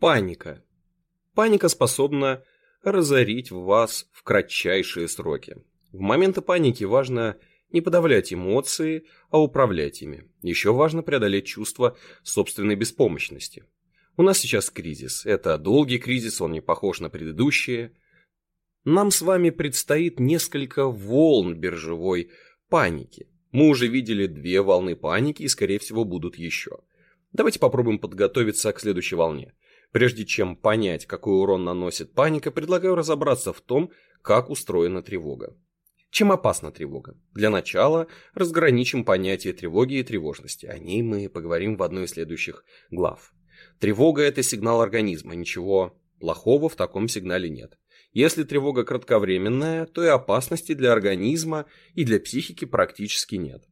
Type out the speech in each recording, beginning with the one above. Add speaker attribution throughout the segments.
Speaker 1: Паника. Паника способна разорить вас в кратчайшие сроки. В моменты паники важно не подавлять эмоции, а управлять ими. Еще важно преодолеть чувство собственной беспомощности. У нас сейчас кризис. Это долгий кризис, он не похож на предыдущие. Нам с вами предстоит несколько волн биржевой паники. Мы уже видели две волны паники и, скорее всего, будут еще. Давайте попробуем подготовиться к следующей волне. Прежде чем понять, какой урон наносит паника, предлагаю разобраться в том, как устроена тревога. Чем опасна тревога? Для начала разграничим понятие тревоги и тревожности. О ней мы поговорим в одной из следующих глав. Тревога – это сигнал организма, ничего плохого в таком сигнале нет. Если тревога кратковременная, то и опасности для организма и для психики практически нет.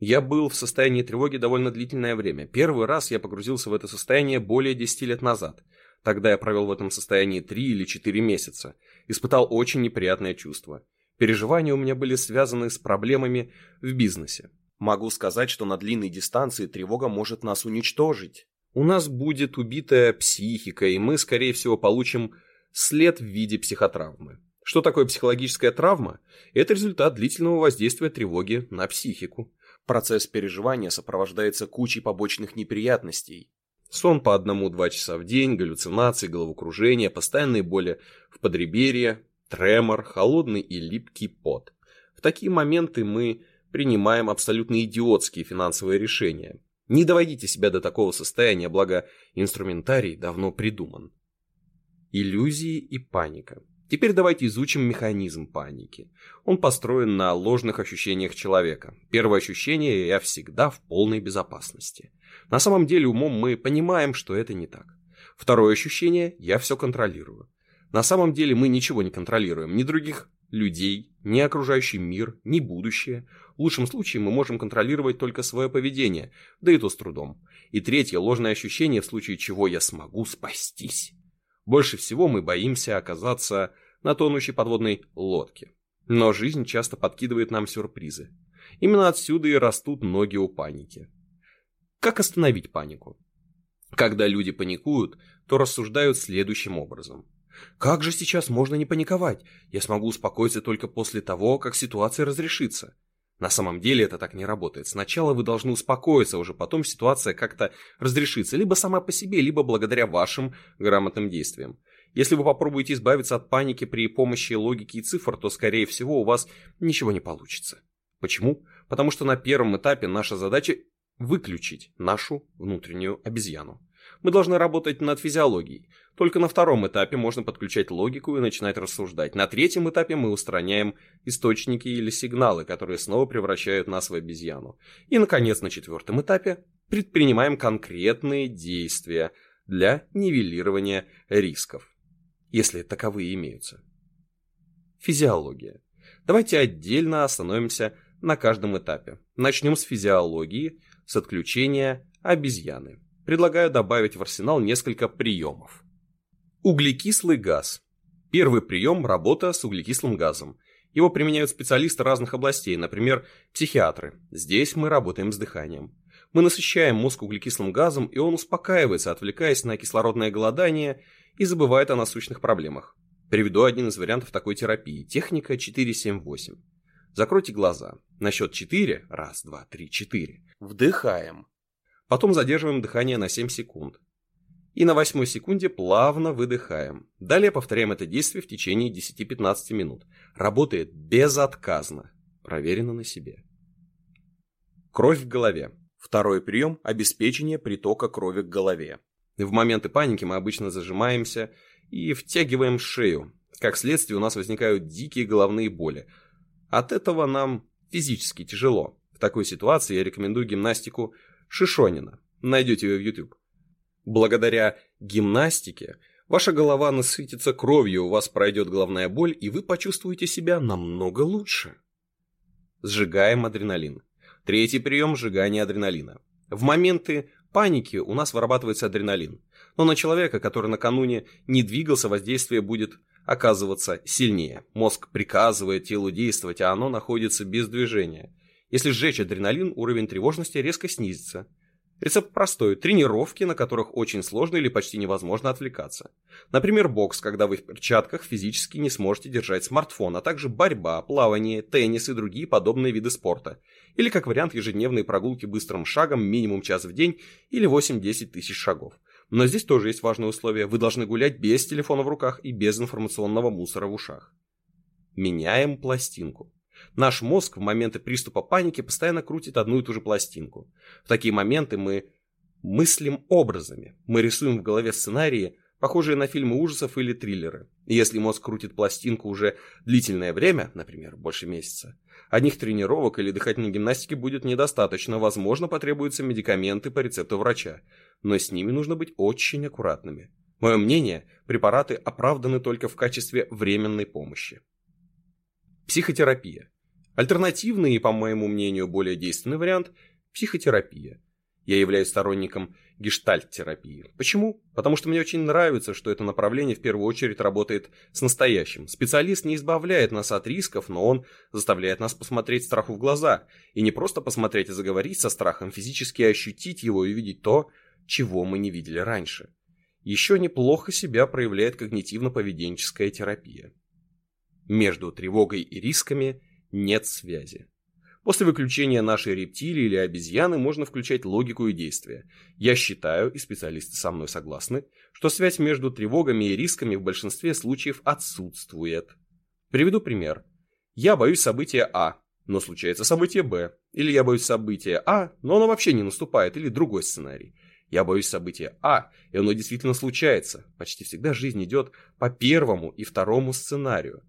Speaker 1: Я был в состоянии тревоги довольно длительное время. Первый раз я погрузился в это состояние более 10 лет назад. Тогда я провел в этом состоянии 3 или 4 месяца. Испытал очень неприятное чувство. Переживания у меня были связаны с проблемами в бизнесе. Могу сказать, что на длинной дистанции тревога может нас уничтожить. У нас будет убитая психика, и мы, скорее всего, получим след в виде психотравмы. Что такое психологическая травма? Это результат длительного воздействия тревоги на психику. Процесс переживания сопровождается кучей побочных неприятностей. Сон по одному-два часа в день, галлюцинации, головокружение, постоянные боли в подреберье, тремор, холодный и липкий пот. В такие моменты мы принимаем абсолютно идиотские финансовые решения. Не доводите себя до такого состояния, благо инструментарий давно придуман. Иллюзии и паника. Теперь давайте изучим механизм паники. Он построен на ложных ощущениях человека. Первое ощущение – я всегда в полной безопасности. На самом деле умом мы понимаем, что это не так. Второе ощущение – я все контролирую. На самом деле мы ничего не контролируем, ни других людей, ни окружающий мир, ни будущее. В лучшем случае мы можем контролировать только свое поведение, да и то с трудом. И третье – ложное ощущение, в случае чего я смогу спастись. Больше всего мы боимся оказаться на тонущей подводной лодке. Но жизнь часто подкидывает нам сюрпризы. Именно отсюда и растут ноги у паники. Как остановить панику? Когда люди паникуют, то рассуждают следующим образом. Как же сейчас можно не паниковать? Я смогу успокоиться только после того, как ситуация разрешится. На самом деле это так не работает. Сначала вы должны успокоиться, уже потом ситуация как-то разрешится, либо сама по себе, либо благодаря вашим грамотным действиям. Если вы попробуете избавиться от паники при помощи логики и цифр, то, скорее всего, у вас ничего не получится. Почему? Потому что на первом этапе наша задача выключить нашу внутреннюю обезьяну. Мы должны работать над физиологией. Только на втором этапе можно подключать логику и начинать рассуждать. На третьем этапе мы устраняем источники или сигналы, которые снова превращают нас в обезьяну. И, наконец, на четвертом этапе предпринимаем конкретные действия для нивелирования рисков, если таковые имеются. Физиология. Давайте отдельно остановимся на каждом этапе. Начнем с физиологии, с отключения обезьяны предлагаю добавить в арсенал несколько приемов. Углекислый газ. Первый прием – работа с углекислым газом. Его применяют специалисты разных областей, например, психиатры. Здесь мы работаем с дыханием. Мы насыщаем мозг углекислым газом, и он успокаивается, отвлекаясь на кислородное голодание и забывает о насущных проблемах. Приведу один из вариантов такой терапии. Техника 478. Закройте глаза. На счет 4. Раз, два, три, четыре. Вдыхаем. Потом задерживаем дыхание на 7 секунд. И на восьмой секунде плавно выдыхаем. Далее повторяем это действие в течение 10-15 минут. Работает безотказно. Проверено на себе. Кровь в голове. Второй прием – обеспечение притока крови к голове. В моменты паники мы обычно зажимаемся и втягиваем шею. Как следствие у нас возникают дикие головные боли. От этого нам физически тяжело. В такой ситуации я рекомендую гимнастику Шишонина. Найдете ее в YouTube. Благодаря гимнастике ваша голова насытится кровью, у вас пройдет головная боль, и вы почувствуете себя намного лучше. Сжигаем адреналин. Третий прием – сжигания адреналина. В моменты паники у нас вырабатывается адреналин. Но на человека, который накануне не двигался, воздействие будет оказываться сильнее. Мозг приказывает телу действовать, а оно находится без движения. Если сжечь адреналин, уровень тревожности резко снизится. Рецепт простой. Тренировки, на которых очень сложно или почти невозможно отвлекаться. Например, бокс, когда вы в перчатках физически не сможете держать смартфон, а также борьба, плавание, теннис и другие подобные виды спорта. Или как вариант ежедневные прогулки быстрым шагом минимум час в день или 8-10 тысяч шагов. Но здесь тоже есть важное условие. Вы должны гулять без телефона в руках и без информационного мусора в ушах. Меняем пластинку. Наш мозг в моменты приступа паники постоянно крутит одну и ту же пластинку. В такие моменты мы мыслим образами. Мы рисуем в голове сценарии, похожие на фильмы ужасов или триллеры. И если мозг крутит пластинку уже длительное время, например, больше месяца, одних тренировок или дыхательной гимнастики будет недостаточно, возможно, потребуются медикаменты по рецепту врача, но с ними нужно быть очень аккуратными. Мое мнение, препараты оправданы только в качестве временной помощи. Психотерапия. Альтернативный и, по моему мнению, более действенный вариант – психотерапия. Я являюсь сторонником гештальт-терапии. Почему? Потому что мне очень нравится, что это направление в первую очередь работает с настоящим. Специалист не избавляет нас от рисков, но он заставляет нас посмотреть страху в глаза. И не просто посмотреть и заговорить со страхом, физически ощутить его и увидеть то, чего мы не видели раньше. Еще неплохо себя проявляет когнитивно-поведенческая терапия. Между тревогой и рисками нет связи. После выключения нашей рептилии или обезьяны можно включать логику и действия. Я считаю, и специалисты со мной согласны, что связь между тревогами и рисками в большинстве случаев отсутствует. Приведу пример. Я боюсь события А, но случается событие Б. Или я боюсь события А, но оно вообще не наступает, или другой сценарий. Я боюсь события А, и оно действительно случается. Почти всегда жизнь идет по первому и второму сценарию.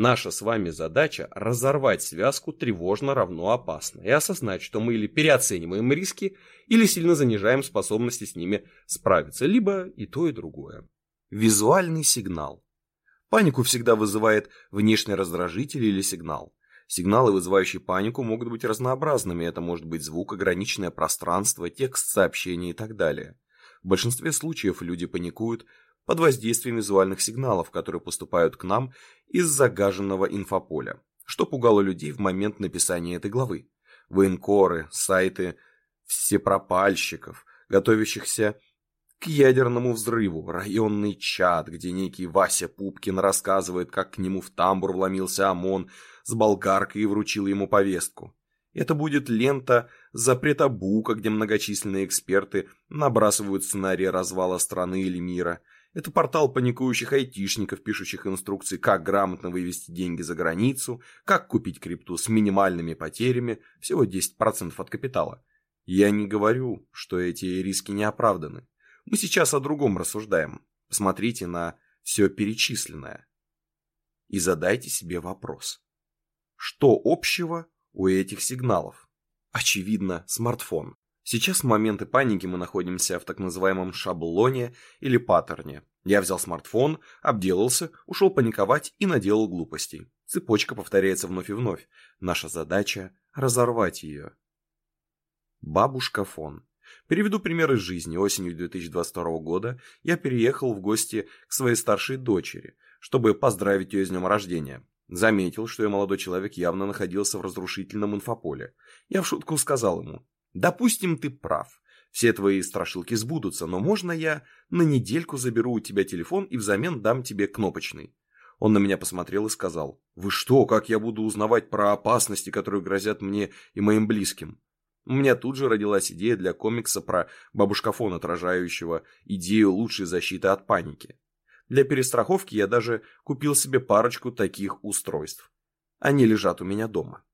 Speaker 1: Наша с вами задача разорвать связку тревожно равно опасно и осознать, что мы или переоцениваем риски, или сильно занижаем способности с ними справиться, либо и то, и другое. Визуальный сигнал. Панику всегда вызывает внешний раздражитель или сигнал. Сигналы, вызывающие панику, могут быть разнообразными. Это может быть звук, ограниченное пространство, текст сообщения и так далее. В большинстве случаев люди паникуют под воздействием визуальных сигналов, которые поступают к нам из загаженного инфополя, что пугало людей в момент написания этой главы. Военкоры, сайты всепропальщиков, готовящихся к ядерному взрыву, районный чат, где некий Вася Пупкин рассказывает, как к нему в тамбур вломился ОМОН с болгаркой и вручил ему повестку. Это будет лента запрета Бука, где многочисленные эксперты набрасывают сценарии развала страны или мира – это портал паникующих айтишников, пишущих инструкции, как грамотно вывести деньги за границу, как купить крипту с минимальными потерями, всего 10% от капитала. Я не говорю, что эти риски не оправданы. Мы сейчас о другом рассуждаем. Посмотрите на все перечисленное. И задайте себе вопрос. Что общего у этих сигналов? Очевидно, смартфон. Сейчас в моменты паники мы находимся в так называемом шаблоне или паттерне. Я взял смартфон, обделался, ушел паниковать и наделал глупостей. Цепочка повторяется вновь и вновь. Наша задача – разорвать ее. Бабушка фон. Переведу пример из жизни. Осенью 2022 года я переехал в гости к своей старшей дочери, чтобы поздравить ее с днем рождения. Заметил, что ее молодой человек явно находился в разрушительном инфополе. Я в шутку сказал ему, Допустим, ты прав. Все твои страшилки сбудутся, но можно я на недельку заберу у тебя телефон и взамен дам тебе кнопочный? Он на меня посмотрел и сказал, «Вы что, как я буду узнавать про опасности, которые грозят мне и моим близким?» У меня тут же родилась идея для комикса про бабушкафон, отражающего идею лучшей защиты от паники. Для перестраховки я даже купил себе парочку таких устройств. Они лежат у меня дома.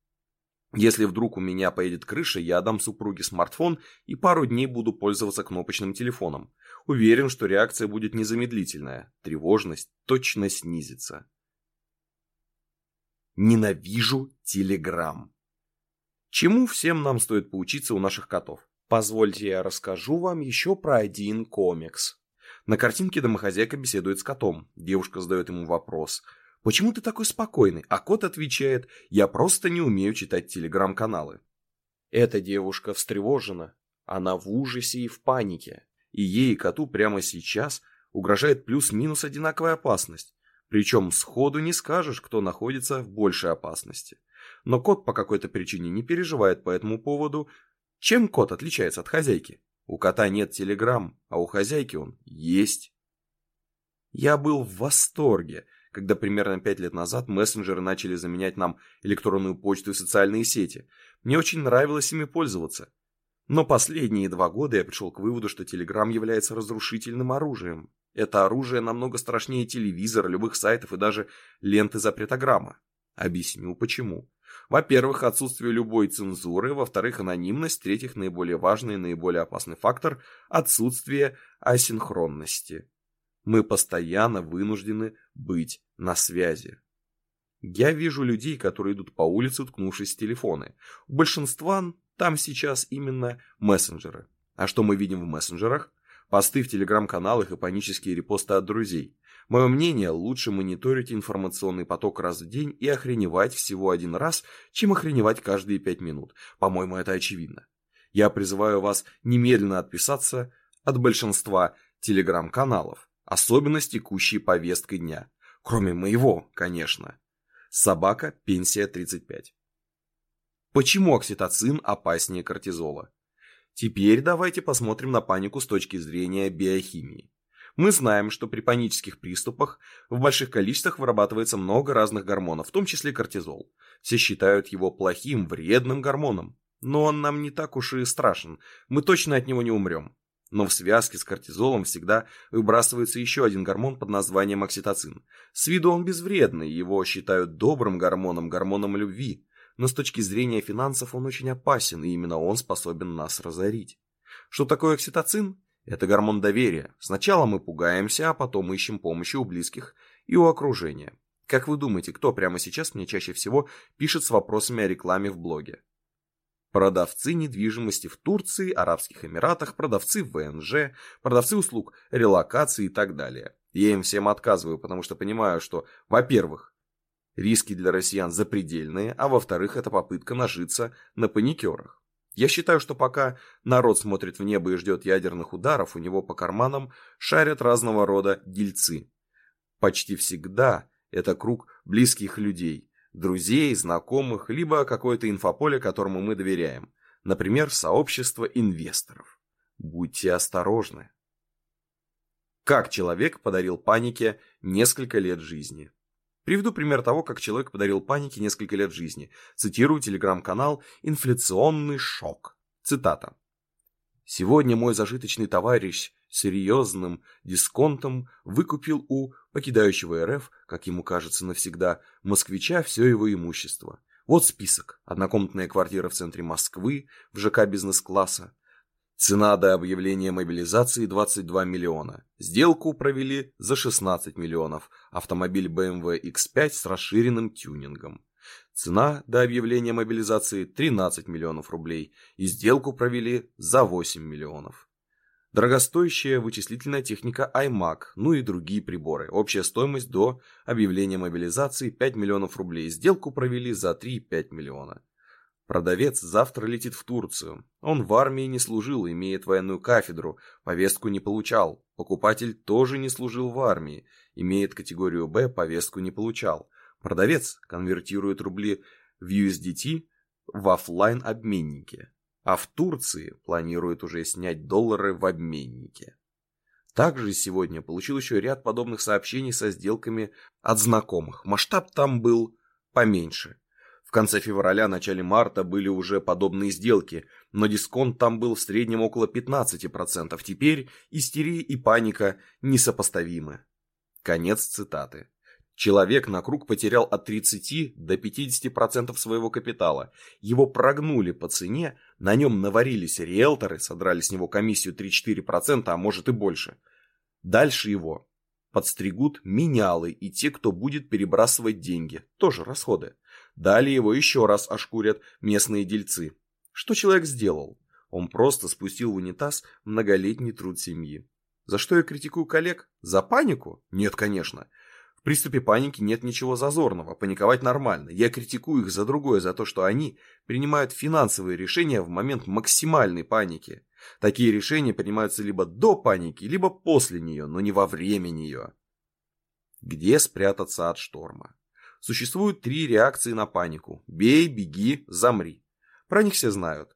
Speaker 1: Если вдруг у меня поедет крыша, я отдам супруге смартфон и пару дней буду пользоваться кнопочным телефоном. Уверен, что реакция будет незамедлительная. Тревожность точно снизится. Ненавижу Телеграм. Чему всем нам стоит поучиться у наших котов? Позвольте я расскажу вам еще про один комикс. На картинке домохозяйка беседует с котом. Девушка задает ему вопрос – «Почему ты такой спокойный?» А кот отвечает, «Я просто не умею читать телеграм-каналы». Эта девушка встревожена. Она в ужасе и в панике. И ей и коту прямо сейчас угрожает плюс-минус одинаковая опасность. Причем сходу не скажешь, кто находится в большей опасности. Но кот по какой-то причине не переживает по этому поводу. Чем кот отличается от хозяйки?
Speaker 2: У кота нет телеграмм, а у хозяйки он есть. Я был в восторге, когда примерно пять лет назад мессенджеры начали заменять нам электронную почту и социальные сети. Мне очень нравилось ими пользоваться. Но последние два года я пришел к выводу, что Телеграм является разрушительным оружием. Это оружие намного страшнее телевизора, любых сайтов и даже ленты запретограмма. Объясню почему. Во-первых, отсутствие любой цензуры, во-вторых, анонимность, в-третьих, наиболее важный и наиболее опасный фактор – отсутствие асинхронности. Мы постоянно вынуждены быть на связи. Я вижу людей, которые идут по улице, уткнувшись в телефоны. У большинства там сейчас именно мессенджеры. А что мы видим в мессенджерах? Посты в телеграм-каналах и панические репосты от друзей. Мое мнение, лучше мониторить информационный поток раз в день и охреневать всего один раз, чем охреневать каждые пять минут. По-моему, это очевидно. Я призываю вас немедленно отписаться от большинства телеграм-каналов, особенно с текущей повесткой дня. Кроме моего, конечно. Собака, пенсия 35. Почему окситоцин опаснее кортизола? Теперь давайте посмотрим на панику с точки зрения биохимии. Мы знаем, что при панических приступах в больших количествах вырабатывается много разных гормонов, в том числе кортизол. Все считают его плохим, вредным гормоном. Но он нам не так уж и страшен, мы точно от него не умрем. Но в связке с кортизолом всегда выбрасывается еще один гормон под названием окситоцин. С виду он безвредный, его считают добрым гормоном, гормоном любви но с точки зрения финансов он очень опасен, и именно он способен нас разорить. Что такое окситоцин? Это гормон доверия. Сначала мы пугаемся, а потом ищем помощи у близких и у окружения. Как вы думаете, кто прямо сейчас мне чаще всего пишет с вопросами о рекламе в блоге? Продавцы недвижимости в Турции, Арабских Эмиратах, продавцы ВНЖ, продавцы услуг релокации и так далее. Я им всем отказываю, потому что понимаю, что, во-первых, Риски для россиян запредельные, а во-вторых, это попытка нажиться на паникерах. Я считаю, что пока народ смотрит в небо и ждет ядерных ударов, у него по карманам шарят разного рода дельцы. Почти всегда это круг близких людей, друзей, знакомых, либо какое-то инфополе, которому мы доверяем. Например, сообщество инвесторов. Будьте осторожны. Как человек подарил панике несколько лет жизни? Приведу пример того, как человек подарил панике несколько лет жизни. Цитирую телеграм-канал «Инфляционный шок». Цитата. «Сегодня мой зажиточный товарищ серьезным дисконтом выкупил у покидающего РФ, как ему кажется навсегда, москвича все его имущество. Вот список. Однокомнатная квартира в центре Москвы, в ЖК бизнес-класса, Цена до объявления мобилизации 22 миллиона. Сделку провели за 16 миллионов. Автомобиль BMW X5 с расширенным тюнингом. Цена до объявления мобилизации 13 миллионов рублей. И сделку провели за 8 миллионов. Дорогостоящая вычислительная техника iMac, ну и другие приборы. Общая стоимость до объявления мобилизации 5 миллионов рублей. Сделку провели за 3,5 миллиона. Продавец завтра летит в Турцию. Он в армии не служил, имеет военную кафедру, повестку не получал. Покупатель тоже не служил в армии, имеет категорию Б, повестку не получал. Продавец конвертирует рубли в USDT в офлайн обменнике, а в Турции планирует уже снять доллары в обменнике. Также сегодня получил еще ряд подобных сообщений со сделками от знакомых. Масштаб там был поменьше конце февраля, начале марта были уже подобные сделки, но дисконт там был в среднем около 15%. Теперь истерия и паника несопоставимы. Конец цитаты. Человек на круг потерял от 30 до 50% своего капитала. Его прогнули по цене, на нем наварились риэлторы, содрали с него комиссию 3-4%, а может и больше. Дальше его подстригут менялы и те, кто будет перебрасывать деньги. Тоже расходы. Далее его еще раз ошкурят местные дельцы. Что человек сделал? Он просто спустил в унитаз многолетний труд семьи. За что я критикую коллег? За панику? Нет, конечно. Приступе паники нет ничего зазорного, паниковать нормально. Я критикую их за другое, за то, что они принимают финансовые решения в момент максимальной паники. Такие решения принимаются либо до паники, либо после нее, но не во время нее. Где спрятаться от шторма? Существует три реакции на панику. Бей, беги, замри. Про них все знают.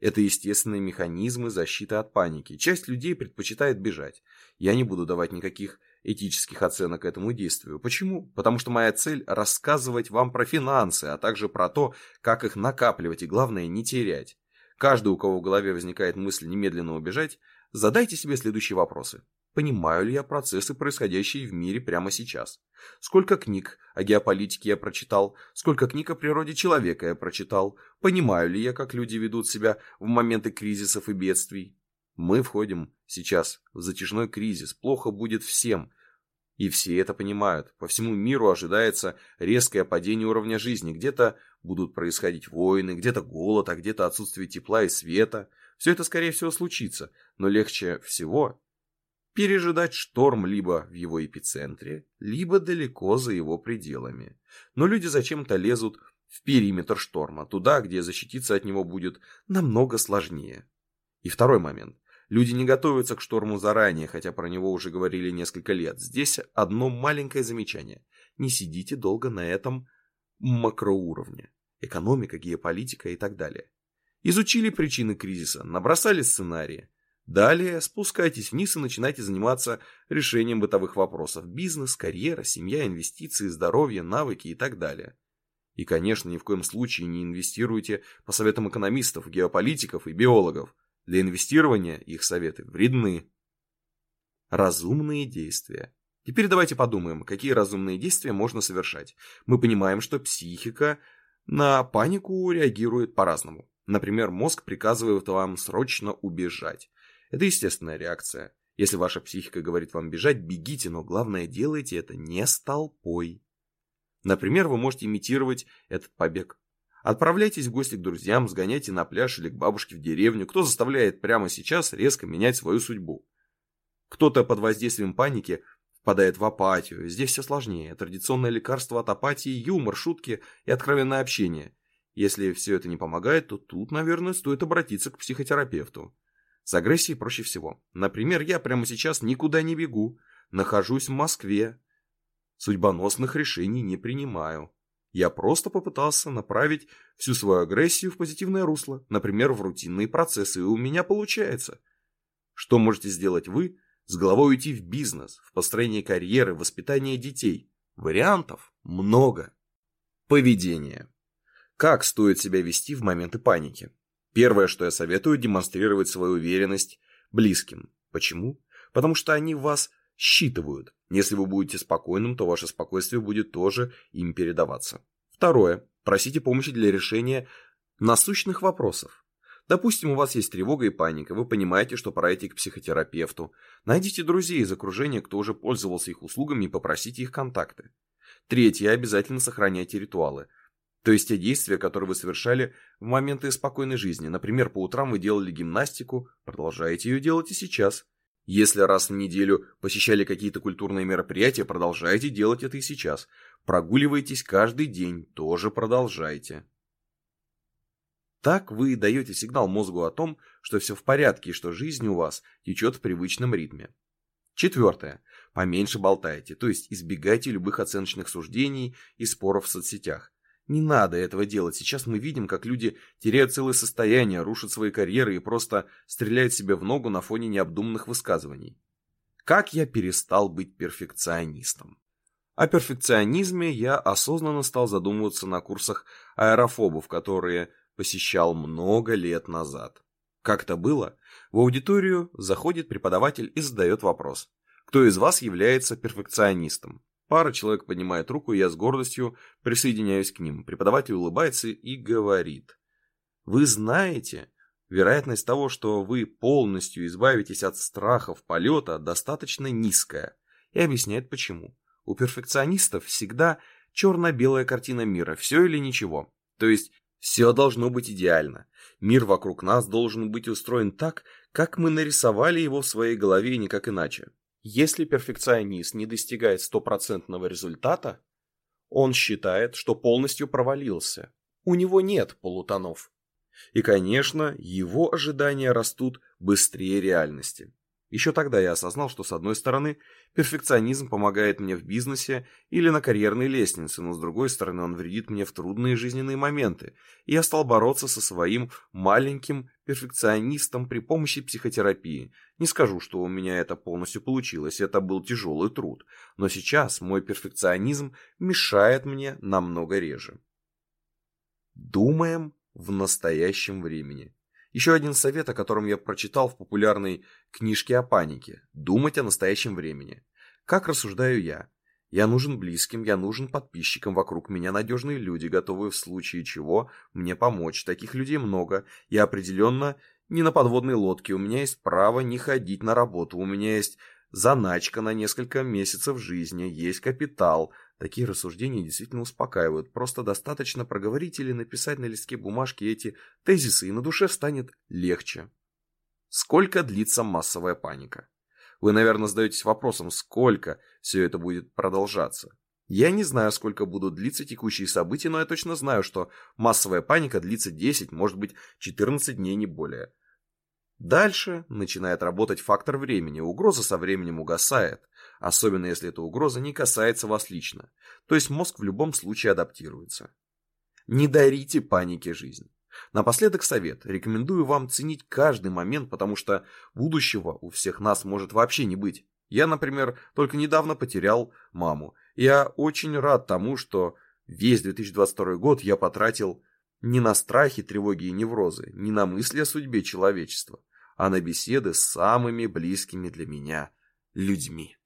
Speaker 2: Это естественные механизмы защиты от паники. Часть людей предпочитает бежать. Я не буду давать никаких этических оценок этому действию. Почему? Потому что моя цель – рассказывать вам про финансы, а также про то, как их накапливать и, главное, не терять. Каждый, у кого в голове возникает мысль немедленно убежать, задайте себе следующие вопросы. Понимаю ли я процессы, происходящие в мире прямо сейчас? Сколько книг о геополитике я прочитал? Сколько книг о природе человека я прочитал? Понимаю ли я, как люди ведут себя в моменты кризисов и бедствий? Мы входим сейчас в затяжной кризис. Плохо будет всем. И все это понимают. По всему миру ожидается резкое падение уровня жизни. Где-то будут происходить войны, где-то голод, а где-то отсутствие тепла и света. Все это, скорее всего, случится. Но легче всего пережидать шторм либо в его эпицентре, либо далеко за его пределами. Но люди зачем-то лезут в периметр шторма, туда, где защититься от него будет намного сложнее. И второй момент. Люди не готовятся к шторму заранее, хотя про него уже говорили несколько лет. Здесь одно маленькое замечание. Не сидите долго на этом макроуровне. Экономика, геополитика и так далее. Изучили причины кризиса, набросали сценарии. Далее спускайтесь вниз и начинайте заниматься решением бытовых вопросов. Бизнес, карьера, семья, инвестиции, здоровье, навыки и так далее. И, конечно, ни в коем случае не инвестируйте по советам экономистов, геополитиков и биологов. Для инвестирования их советы вредны. Разумные действия. Теперь давайте подумаем, какие разумные действия можно совершать. Мы понимаем, что психика на панику реагирует по-разному. Например, мозг приказывает вам срочно убежать. Это естественная реакция. Если ваша психика говорит вам бежать, бегите, но главное делайте это не с толпой. Например, вы можете имитировать этот побег. Отправляйтесь в гости к друзьям, сгоняйте на пляж или к бабушке в деревню, кто заставляет прямо сейчас резко менять свою судьбу. Кто-то под воздействием паники впадает в апатию. Здесь все сложнее. Традиционное лекарство от апатии – юмор, шутки и откровенное общение. Если все это не помогает, то тут, наверное, стоит обратиться к психотерапевту. С агрессией проще всего. Например, я прямо сейчас никуда не бегу, нахожусь в Москве. Судьбоносных решений не принимаю. Я просто попытался направить всю свою агрессию в позитивное русло, например, в рутинные процессы, и у меня получается. Что можете сделать вы? С головой уйти в бизнес, в построение карьеры, в воспитание детей. Вариантов много. Поведение. Как стоит себя вести в моменты паники? Первое, что я советую, демонстрировать свою уверенность близким. Почему? Потому что они вас считывают. Если вы будете спокойным, то ваше спокойствие будет тоже им передаваться. Второе. Просите помощи для решения насущных вопросов. Допустим, у вас есть тревога и паника, вы понимаете, что пора идти к психотерапевту. Найдите друзей из окружения, кто уже пользовался их услугами и попросите их контакты. Третье. Обязательно сохраняйте ритуалы. То есть те действия, которые вы совершали в моменты спокойной жизни. Например, по утрам вы делали гимнастику, продолжаете ее делать и сейчас. Если раз в неделю посещали какие-то культурные мероприятия, продолжайте делать это и сейчас. Прогуливайтесь каждый день, тоже продолжайте. Так вы даете сигнал мозгу о том, что все в порядке и что жизнь у вас течет в привычном ритме. Четвертое. Поменьше болтайте, то есть избегайте любых оценочных суждений и споров в соцсетях. Не надо этого делать. Сейчас мы видим, как люди теряют целое состояние, рушат свои карьеры и просто стреляют себе в ногу на фоне необдуманных высказываний. Как я перестал быть перфекционистом? О перфекционизме я осознанно стал задумываться на курсах аэрофобов, которые посещал много лет назад. Как это было? В аудиторию заходит преподаватель и задает вопрос. Кто из вас является перфекционистом? Пара человек поднимает руку, и я с гордостью присоединяюсь к ним. Преподаватель улыбается и говорит. Вы знаете, вероятность того, что вы полностью избавитесь от страхов полета, достаточно низкая. И объясняет почему. У перфекционистов всегда черно-белая картина мира, все или ничего. То есть все должно быть идеально. Мир вокруг нас должен быть устроен так, как мы нарисовали его в своей голове и никак иначе. Если перфекционист не достигает стопроцентного результата, он считает, что полностью провалился. У него нет полутонов. И, конечно, его ожидания растут быстрее реальности. Еще тогда я осознал, что с одной стороны, перфекционизм помогает мне в бизнесе или на карьерной лестнице, но с другой стороны, он вредит мне в трудные жизненные моменты, и я стал бороться со своим маленьким перфекционистом при помощи психотерапии. Не скажу, что у меня это полностью получилось, это был тяжелый труд, но сейчас мой перфекционизм мешает мне намного реже. Думаем в настоящем времени. Еще один совет, о котором я прочитал в популярной книжке о панике – думать о настоящем времени. Как рассуждаю я? Я нужен близким, я нужен подписчикам, вокруг меня надежные люди, готовые в случае чего мне помочь. Таких людей много. Я определенно не на подводной лодке, у меня есть право не ходить на работу, у меня есть заначка на несколько месяцев жизни, есть капитал, Такие рассуждения действительно успокаивают. Просто достаточно проговорить или написать на листке бумажки эти тезисы, и на душе станет легче. Сколько длится массовая паника? Вы, наверное, задаетесь вопросом, сколько все это будет продолжаться. Я не знаю, сколько будут длиться текущие события, но я точно знаю, что массовая паника длится 10, может быть 14 дней, не более. Дальше начинает работать фактор времени, угроза со временем угасает, особенно если эта угроза не касается вас лично, то есть мозг в любом случае адаптируется. Не дарите панике жизнь. Напоследок совет. Рекомендую вам ценить каждый момент, потому что будущего у всех нас может вообще не быть. Я, например, только недавно потерял маму. Я очень рад тому, что весь 2022 год я потратил не на страхи, тревоги и неврозы, не на мысли о судьбе человечества, а на беседы с самыми близкими для меня людьми.